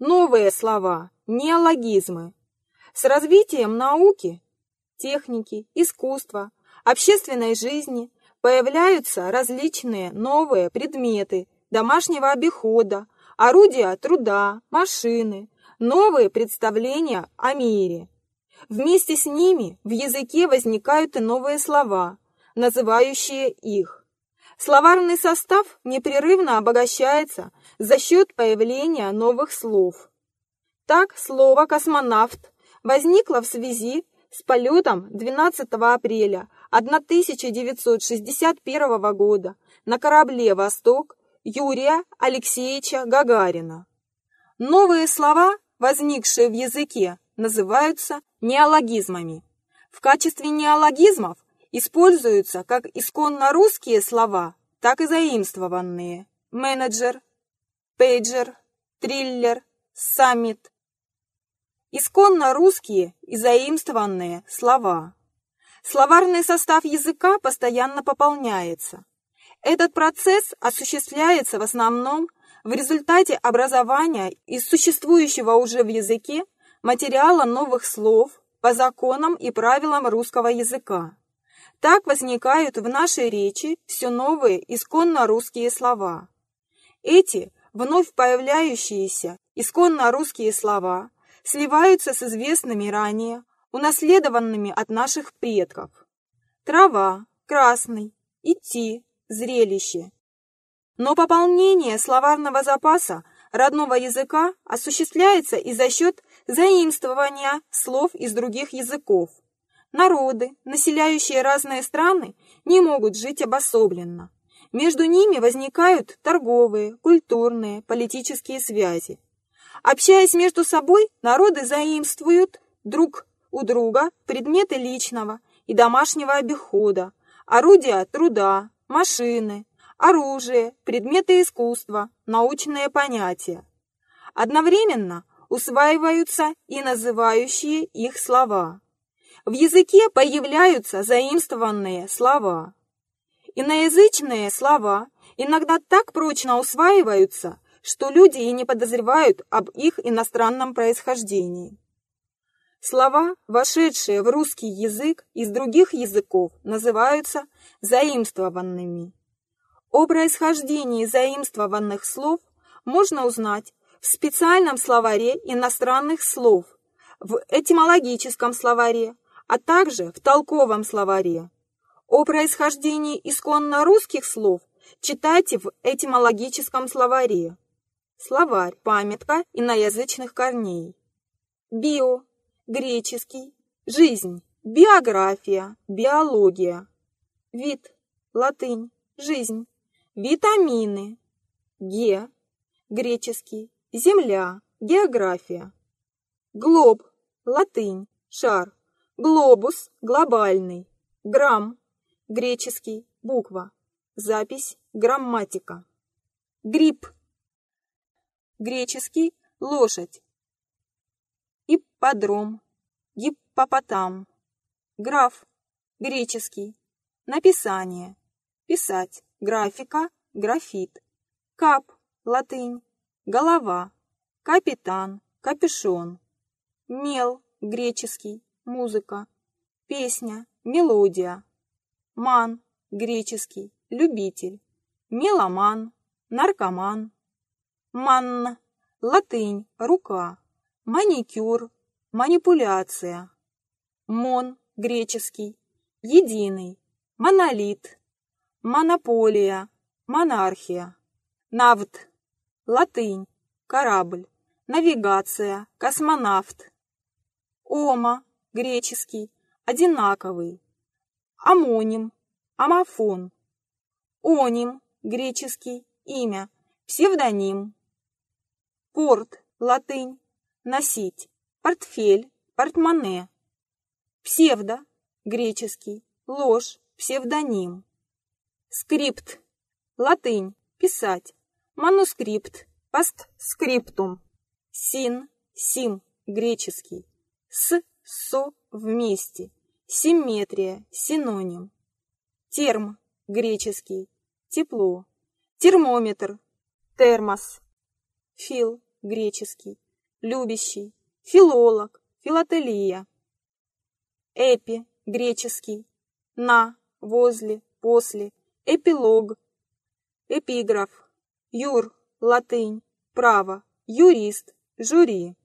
Новые слова, неологизмы. С развитием науки, техники, искусства, общественной жизни появляются различные новые предметы домашнего обихода, орудия труда, машины, новые представления о мире. Вместе с ними в языке возникают и новые слова, называющие их. Словарный состав непрерывно обогащается за счет появления новых слов. Так, слово «космонавт» возникло в связи с полетом 12 апреля 1961 года на корабле «Восток» Юрия Алексеевича Гагарина. Новые слова, возникшие в языке, называются неологизмами. В качестве неологизмов используются как исконно русские слова, так и заимствованные менеджер, пейджер, триллер, саммит. Исконно русские и заимствованные слова. Словарный состав языка постоянно пополняется. Этот процесс осуществляется в основном в результате образования из существующего уже в языке материала новых слов по законам и правилам русского языка. Так возникают в нашей речи все новые исконно русские слова. Эти вновь появляющиеся исконно русские слова сливаются с известными ранее, унаследованными от наших предков. Трава, красный, идти, зрелище. Но пополнение словарного запаса родного языка осуществляется и за счет заимствования слов из других языков. Народы, населяющие разные страны, не могут жить обособленно. Между ними возникают торговые, культурные, политические связи. Общаясь между собой, народы заимствуют друг у друга предметы личного и домашнего обихода, орудия труда, машины, оружие, предметы искусства, научные понятия. Одновременно усваиваются и называющие их слова. В языке появляются заимствованные слова. Иноязычные слова иногда так прочно усваиваются, что люди и не подозревают об их иностранном происхождении. Слова, вошедшие в русский язык из других языков, называются заимствованными. О происхождении заимствованных слов можно узнать в специальном словаре иностранных слов, в этимологическом словаре, а также в толковом словаре. О происхождении исконно русских слов читайте в этимологическом словаре. Словарь, памятка иноязычных корней. Био греческий, жизнь, биография, биология, вид, латынь, жизнь, витамины, ге, греческий, земля, география, глоб, латынь, шар, глобус, глобальный, грамм, греческий, буква, запись, грамматика, грипп, греческий, лошадь, ипподром, гиппопотам, граф, греческий, написание, писать, графика, графит, кап, латынь, голова, капитан, капюшон, мел, греческий, музыка, песня, мелодия, ман, греческий, любитель, меломан, наркоман, манна, латынь, рука, маникюр, манипуляция, мон, греческий, единый, монолит, монополия, монархия, навт, латынь, корабль, навигация, космонавт, ома, греческий, одинаковый, амоним, амофон, оним, греческий, имя, псевдоним, порт, латынь, носить, портфель, портмоне, псевдо, греческий, ложь, псевдоним, скрипт, латынь, писать, манускрипт, постскриптум, син, сим, греческий, с, со, вместе, симметрия, синоним, терм, греческий, тепло, термометр, термос, фил, греческий, любящий, филолог, филателия. Эпи, греческий, на, возле, после, эпилог, эпиграф, юр, латынь, право, юрист, жюри.